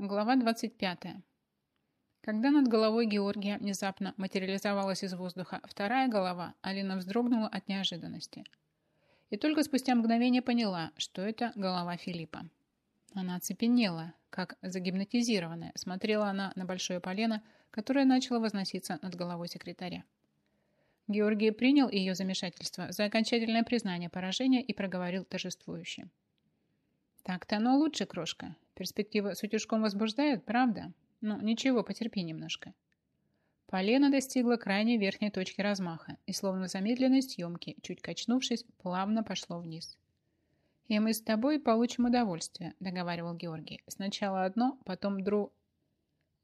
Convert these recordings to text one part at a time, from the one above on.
Глава 25. Когда над головой Георгия внезапно материализовалась из воздуха вторая голова, Алина вздрогнула от неожиданности. И только спустя мгновение поняла, что это голова Филиппа. Она оцепенела, как загипнотизированная, смотрела она на большое полено, которое начало возноситься над головой секретаря. Георгий принял ее замешательство за окончательное признание поражения и проговорил торжествующе. «Так-то оно лучше, крошка. Перспектива с утюжком возбуждает, правда? Ну, ничего, потерпи немножко». Полено достигло крайней верхней точки размаха и, словно в замедленной съемке, чуть качнувшись, плавно пошло вниз. «И мы с тобой получим удовольствие», – договаривал Георгий. «Сначала одно, потом дру...»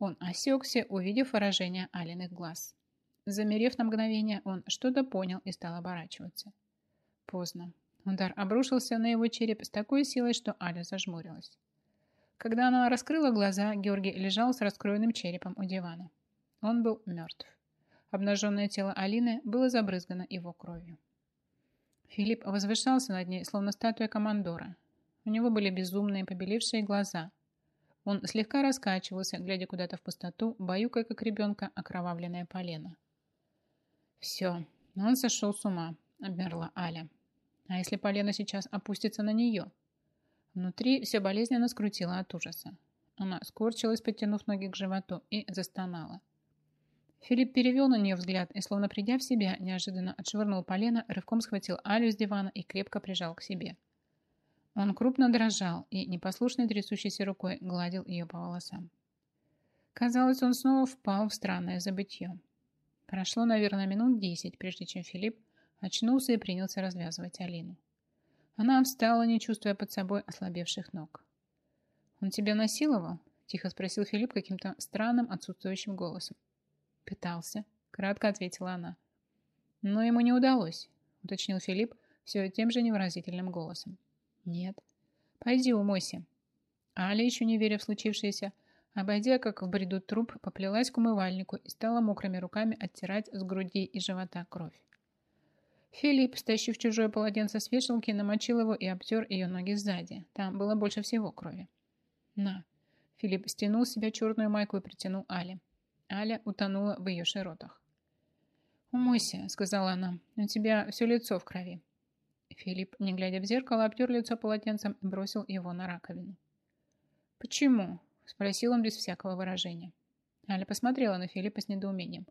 Он осекся, увидев выражение Алиных глаз. Замерев на мгновение, он что-то понял и стал оборачиваться. Поздно. Удар обрушился на его череп с такой силой, что Аля зажмурилась. Когда она раскрыла глаза, Георгий лежал с раскроенным черепом у дивана. Он был мертв. Обнаженное тело Алины было забрызгано его кровью. Филипп возвышался над ней, словно статуя командора. У него были безумные побелевшие глаза. Он слегка раскачивался, глядя куда-то в пустоту, баюкая, как ребенка, окровавленное полено. «Все, он сошел с ума», — обмерла Аля. А если полено сейчас опустится на нее? Внутри все болезненно скрутило от ужаса. Она скорчилась, подтянув ноги к животу, и застонала. Филипп перевел на нее взгляд и, словно придя в себя, неожиданно отшвырнул полено, рывком схватил Алю с дивана и крепко прижал к себе. Он крупно дрожал и непослушной трясущейся рукой гладил ее по волосам. Казалось, он снова впал в странное забытье. Прошло, наверное, минут десять, прежде чем Филипп Очнулся и принялся развязывать Алину. Она встала, не чувствуя под собой ослабевших ног. «Он тебя насиловал?» – тихо спросил Филипп каким-то странным, отсутствующим голосом. «Пытался», – кратко ответила она. «Но ему не удалось», – уточнил Филипп все тем же невыразительным голосом. «Нет». «Пойди умойся». Аля, еще не веря в случившееся, обойдя, как в бреду труп, поплелась к умывальнику и стала мокрыми руками оттирать с груди и живота кровь. Филипп, стащив чужое полотенце с вешалки, намочил его и обтер ее ноги сзади. Там было больше всего крови. «На». Филипп стянул с себя черную майку и притянул Али. Аля утонула в ее широтах. «Умойся», — сказала она. «У тебя все лицо в крови». Филипп, не глядя в зеркало, обтер лицо полотенцем и бросил его на раковину. «Почему?» — спросил он без всякого выражения. Аля посмотрела на Филиппа с недоумением.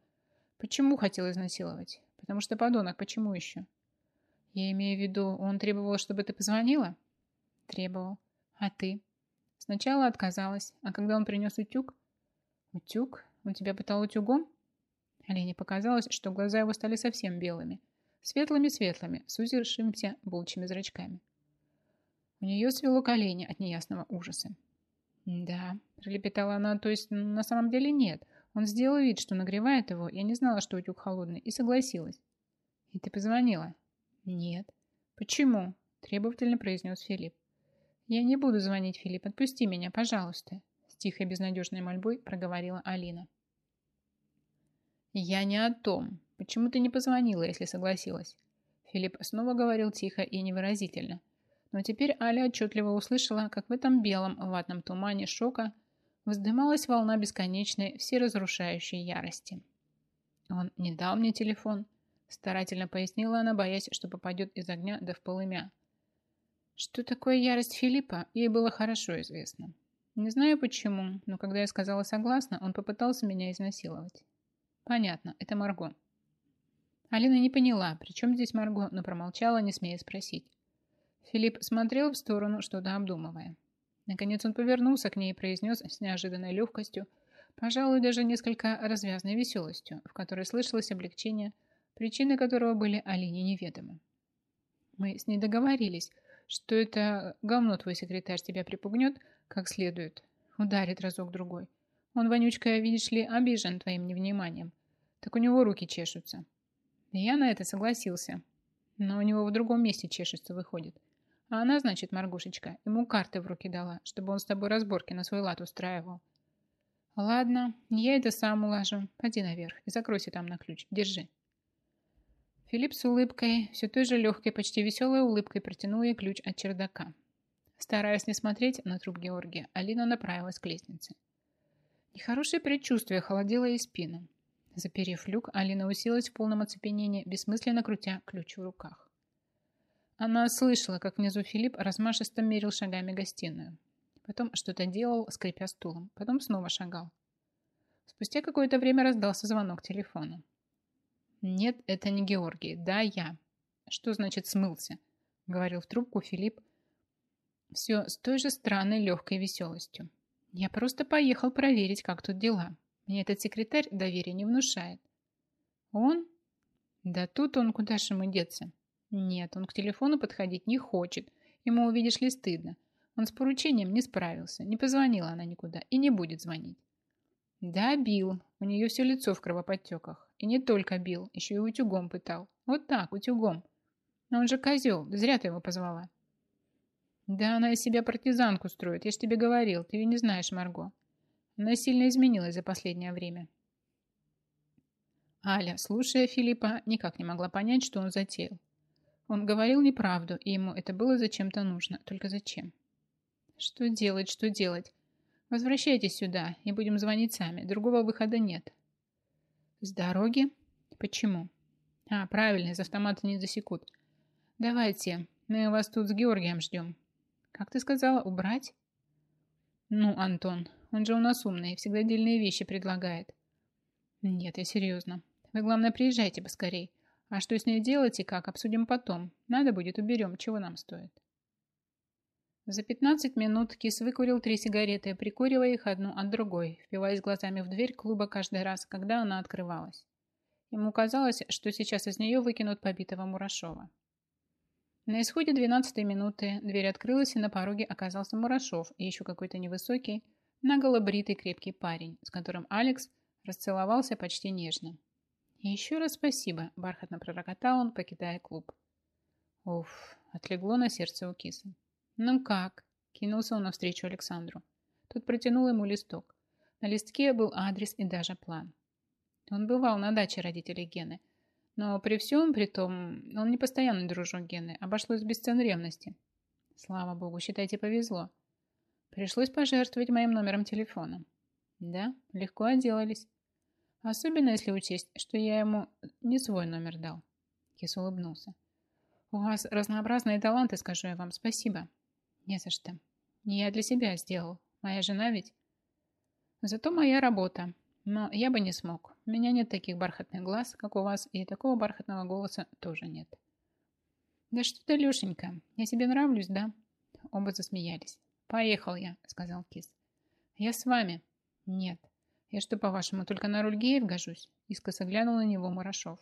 «Почему хотел изнасиловать? Потому что подонок, почему еще? Я имею в виду, он требовал, чтобы ты позвонила? Требовал. А ты? Сначала отказалась, а когда он принес утюг? Утюг? Он тебя пытал утюгом? Олене показалось, что глаза его стали совсем белыми. Светлыми-светлыми, с узершимся волчьими зрачками. У нее свело колени от неясного ужаса. «Да», – пролепетала она, – «то есть на самом деле нет. Он сделал вид, что нагревает его. Я не знала, что утюг холодный, и согласилась. И ты позвонила? Нет. Почему? Требовательно произнес Филипп. Я не буду звонить, Филипп. Отпусти меня, пожалуйста. С тихой безнадежной мольбой проговорила Алина. Я не о том. Почему ты не позвонила, если согласилась? Филипп снова говорил тихо и невыразительно. Но теперь Аля отчетливо услышала, как в этом белом ватном тумане шока вздымалась волна бесконечной, всеразрушающей ярости. «Он не дал мне телефон», – старательно пояснила она, боясь, что попадет из огня да в полымя. Что такое ярость Филиппа, ей было хорошо известно. Не знаю почему, но когда я сказала согласна, он попытался меня изнасиловать. Понятно, это Марго. Алина не поняла, при чем здесь Марго, но промолчала, не смея спросить. Филипп смотрел в сторону, что-то обдумывая. Наконец он повернулся к ней и произнес с неожиданной легкостью, пожалуй, даже несколько развязной веселостью, в которой слышалось облегчение, причины которого были Алине неведомы. Мы с ней договорились, что это говно твой секретарь тебя припугнет как следует, ударит разок-другой. Он, вонючка, видишь ли, обижен твоим невниманием. Так у него руки чешутся. Я на это согласился. Но у него в другом месте чешется, выходит. А она, значит, Маргушечка, ему карты в руки дала, чтобы он с тобой разборки на свой лад устраивал. Ладно, я это сам улажу. Пойди наверх и закройся там на ключ. Держи. Филипп с улыбкой, все той же легкой, почти веселой улыбкой протянул ей ключ от чердака. Стараясь не смотреть на труп Георгия, Алина направилась к лестнице. Нехорошее предчувствие холодило ей спину. Заперев люк, Алина уселась в полном оцепенении, бессмысленно крутя ключ в руках. Она слышала, как внизу Филипп размашисто мерил шагами гостиную. Потом что-то делал, скрипя стулом. Потом снова шагал. Спустя какое-то время раздался звонок телефона. «Нет, это не Георгий. Да, я». «Что значит смылся?» — говорил в трубку Филипп. Все с той же странной легкой веселостью. «Я просто поехал проверить, как тут дела. Мне этот секретарь доверия не внушает». «Он?» «Да тут он, куда же ему деться?» «Нет, он к телефону подходить не хочет. Ему, увидишь ли, стыдно. Он с поручением не справился, не позвонила она никуда и не будет звонить». «Да, бил. У нее все лицо в кровоподтеках. И не только бил, еще и утюгом пытал. Вот так, утюгом. Но он же козел, зря ты его позвала». «Да она из себя партизанку строит, я ж тебе говорил, ты ее не знаешь, Марго. Она сильно изменилась за последнее время». Аля, слушая Филиппа, никак не могла понять, что он затеял. Он говорил неправду, и ему это было зачем-то нужно. Только зачем? Что делать, что делать? Возвращайтесь сюда и будем звонить сами. Другого выхода нет. С дороги? Почему? А, правильно, из автомата не засекут. Давайте, мы вас тут с Георгием ждем. Как ты сказала, убрать? Ну, Антон, он же у нас умный, всегда дельные вещи предлагает. Нет, я серьезно. Вы, главное, приезжайте поскорей. А что с ней делать и как, обсудим потом. Надо будет, уберем, чего нам стоит. За 15 минут Кис выкурил три сигареты, прикуривая их одну от другой, впиваясь глазами в дверь клуба каждый раз, когда она открывалась. Ему казалось, что сейчас из нее выкинут побитого Мурашова. На исходе 12 минуты дверь открылась, и на пороге оказался Мурашов и еще какой-то невысокий, наголо бритый крепкий парень, с которым Алекс расцеловался почти нежно. «И еще раз спасибо», – бархатно пророкотал он, покидая клуб. Уф, отлегло на сердце у кисы. «Ну как?» – кинулся он навстречу Александру. Тот протянул ему листок. На листке был адрес и даже план. Он бывал на даче родителей Гены – но при всем при том, он не постоянный дружок Гены, обошлось без цен ревности. Слава богу, считайте, повезло. Пришлось пожертвовать моим номером телефона. Да, легко отделались. Особенно если учесть, что я ему не свой номер дал. Кис улыбнулся. У вас разнообразные таланты, скажу я вам. Спасибо. Не за что. Не я для себя сделал. Моя жена ведь... Зато моя работа. Но я бы не смог. У меня нет таких бархатных глаз, как у вас, и такого бархатного голоса тоже нет. Да что ты, Лешенька, я тебе нравлюсь, да? Оба засмеялись. Поехал я, сказал Кис. Я с вами. Нет. Я что, по-вашему, только на руль геев гожусь? Искоса глянул на него Мурашов.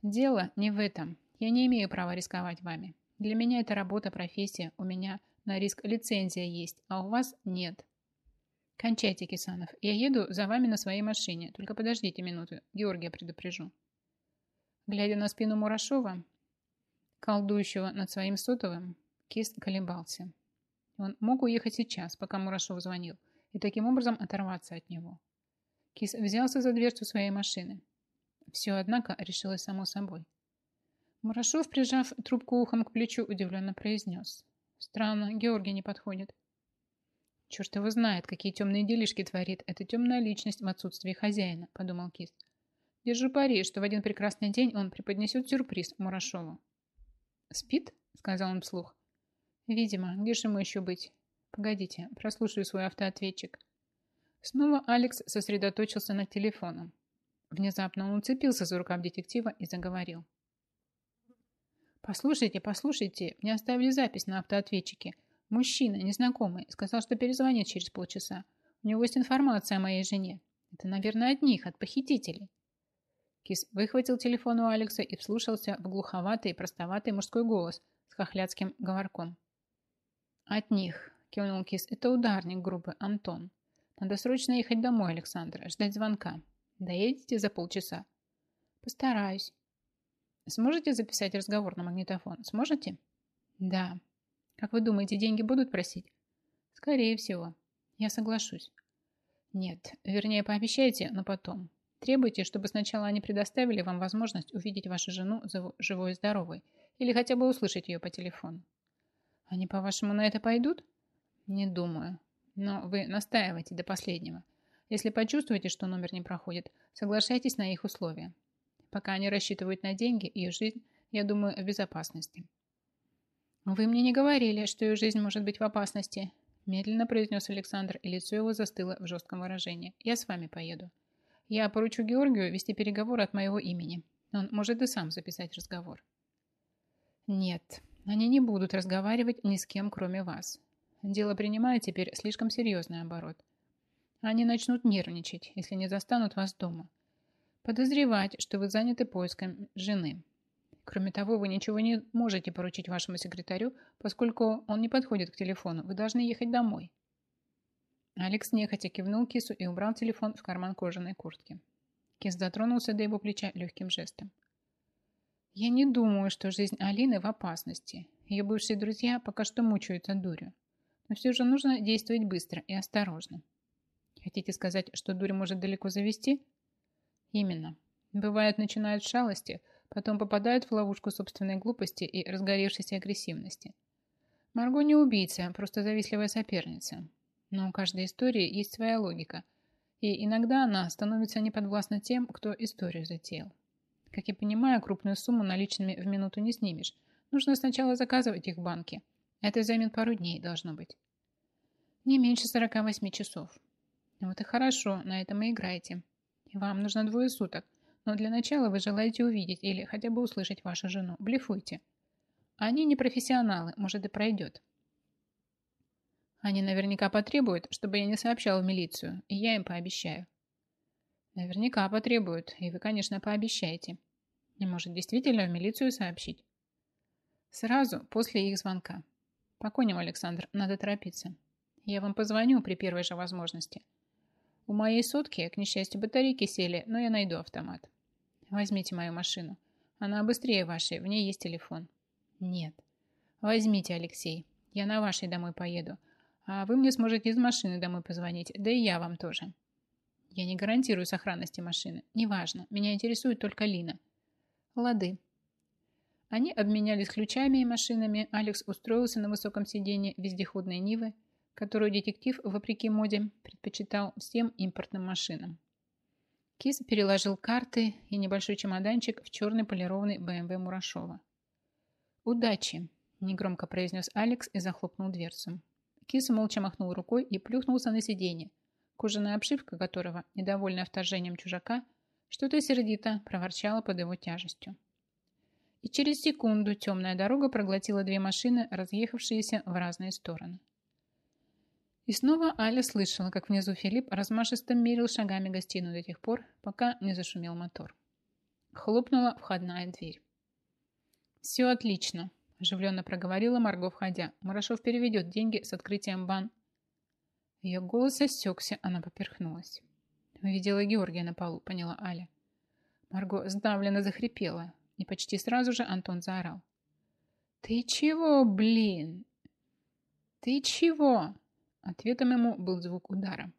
Дело не в этом. Я не имею права рисковать вами. Для меня это работа, профессия. У меня на риск лицензия есть, а у вас нет. «Кончайте, Кисанов. Я еду за вами на своей машине. Только подождите минуту. Георгия предупрежу». Глядя на спину Мурашова, колдующего над своим сотовым, Кис колебался. Он мог уехать сейчас, пока Мурашов звонил, и таким образом оторваться от него. Кис взялся за дверцу своей машины. Все, однако, решилось само собой. Мурашов, прижав трубку ухом к плечу, удивленно произнес. «Странно, Георгий не подходит». Черт его знает, какие темные делишки творит эта темная личность в отсутствии хозяина, подумал Кис. Держу пари, что в один прекрасный день он преподнесет сюрприз Мурашову. «Спит?» — сказал он вслух. «Видимо. Где же ему еще быть? Погодите, прослушаю свой автоответчик». Снова Алекс сосредоточился над телефоном. Внезапно он уцепился за рукав детектива и заговорил. «Послушайте, послушайте, мне оставили запись на автоответчике. Мужчина, незнакомый, сказал, что перезвонит через полчаса. У него есть информация о моей жене. Это, наверное, от них, от похитителей. Кис выхватил телефон у Алекса и вслушался в глуховатый, простоватый мужской голос с хохлядским говорком. «От них», — кивнул Кис, — «это ударник группы Антон. Надо срочно ехать домой, Александра, ждать звонка. Доедете за полчаса?» «Постараюсь». «Сможете записать разговор на магнитофон? Сможете?» «Да», как вы думаете, деньги будут просить? Скорее всего. Я соглашусь. Нет, вернее, пообещайте, но потом. Требуйте, чтобы сначала они предоставили вам возможность увидеть вашу жену живой и здоровой, или хотя бы услышать ее по телефону. Они, по-вашему, на это пойдут? Не думаю. Но вы настаивайте до последнего. Если почувствуете, что номер не проходит, соглашайтесь на их условия. Пока они рассчитывают на деньги, их жизнь, я думаю, в безопасности. Вы мне не говорили, что ее жизнь может быть в опасности, медленно произнес Александр, и лицо его застыло в жестком выражении. Я с вами поеду. Я поручу Георгию вести переговоры от моего имени. Он может и сам записать разговор. Нет, они не будут разговаривать ни с кем, кроме вас. Дело принимает теперь слишком серьезный оборот. Они начнут нервничать, если не застанут вас дома. Подозревать, что вы заняты поиском жены. Кроме того, вы ничего не можете поручить вашему секретарю, поскольку он не подходит к телефону. Вы должны ехать домой. Алекс нехотя кивнул кису и убрал телефон в карман кожаной куртки. Кис дотронулся до его плеча легким жестом. «Я не думаю, что жизнь Алины в опасности. Ее бывшие друзья пока что мучаются дурью. Но все же нужно действовать быстро и осторожно. Хотите сказать, что дурь может далеко завести? Именно. Бывает, начинают шалости, потом попадают в ловушку собственной глупости и разгоревшейся агрессивности. Марго не убийца, просто завистливая соперница. Но у каждой истории есть своя логика, и иногда она становится неподвластна тем, кто историю затеял. Как я понимаю, крупную сумму наличными в минуту не снимешь. Нужно сначала заказывать их в банке. Это займет пару дней, должно быть. Не меньше 48 часов. Вот и хорошо, на этом и играйте. Вам нужно двое суток, но для начала вы желаете увидеть или хотя бы услышать вашу жену. Блефуйте. Они не профессионалы, может и пройдет. Они наверняка потребуют, чтобы я не сообщал в милицию, и я им пообещаю. Наверняка потребуют, и вы, конечно, пообещаете. И может действительно в милицию сообщить. Сразу после их звонка. По Александр, надо торопиться. Я вам позвоню при первой же возможности. У моей сотки, к несчастью, батарейки сели, но я найду автомат. Возьмите мою машину. Она быстрее вашей, в ней есть телефон. Нет. Возьмите, Алексей. Я на вашей домой поеду. А вы мне сможете из машины домой позвонить, да и я вам тоже. Я не гарантирую сохранности машины. Неважно. Меня интересует только Лина. Лады. Они обменялись ключами и машинами. Алекс устроился на высоком сиденье вездеходной Нивы, которую детектив, вопреки моде, предпочитал всем импортным машинам. Кис переложил карты и небольшой чемоданчик в черный полированный БМВ Мурашова. «Удачи!» – негромко произнес Алекс и захлопнул дверцу. Кис молча махнул рукой и плюхнулся на сиденье, кожаная обшивка которого, недовольная вторжением чужака, что-то сердито проворчала под его тяжестью. И через секунду темная дорога проглотила две машины, разъехавшиеся в разные стороны. И снова Аля слышала, как внизу Филипп размашисто мерил шагами гостиную до тех пор, пока не зашумел мотор. Хлопнула входная дверь. «Все отлично», – оживленно проговорила Марго, входя. «Марашов переведет деньги с открытием бан». Ее голос осекся, она поперхнулась. «Увидела Георгия на полу», – поняла Аля. Марго сдавленно захрипела, и почти сразу же Антон заорал. «Ты чего, блин? Ты чего?» Ответом ему был звук удара.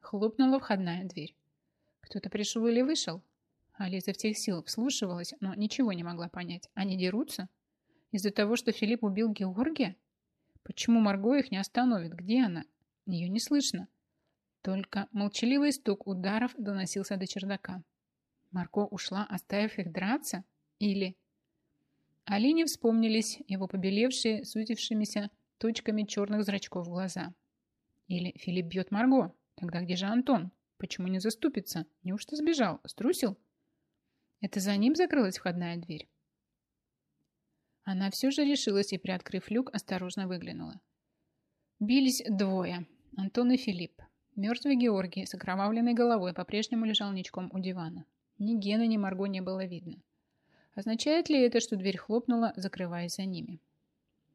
Хлопнула входная дверь. Кто-то пришел или вышел? Ализа в тех сил вслушивалась, но ничего не могла понять. Они дерутся? Из-за того, что Филипп убил Георгия? Почему Марго их не остановит? Где она? Ее не слышно. Только молчаливый стук ударов доносился до чердака. Марго ушла, оставив их драться? Или... Алине вспомнились его побелевшие, сузившимися точками черных зрачков глаза. Или Филипп бьет Марго. Тогда где же Антон? Почему не заступится? Неужто сбежал? Струсил? Это за ним закрылась входная дверь? Она все же решилась и, приоткрыв люк, осторожно выглянула. Бились двое. Антон и Филипп. Мертвый Георгий с окровавленной головой по-прежнему лежал ничком у дивана. Ни Гена, ни Марго не было видно. Означает ли это, что дверь хлопнула, закрываясь за ними?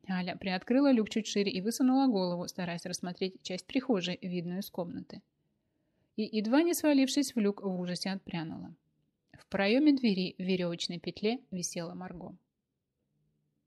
Аля приоткрыла люк чуть шире и высунула голову, стараясь рассмотреть часть прихожей, видную из комнаты. И, едва не свалившись в люк, в ужасе отпрянула. В проеме двери в веревочной петле висела Марго.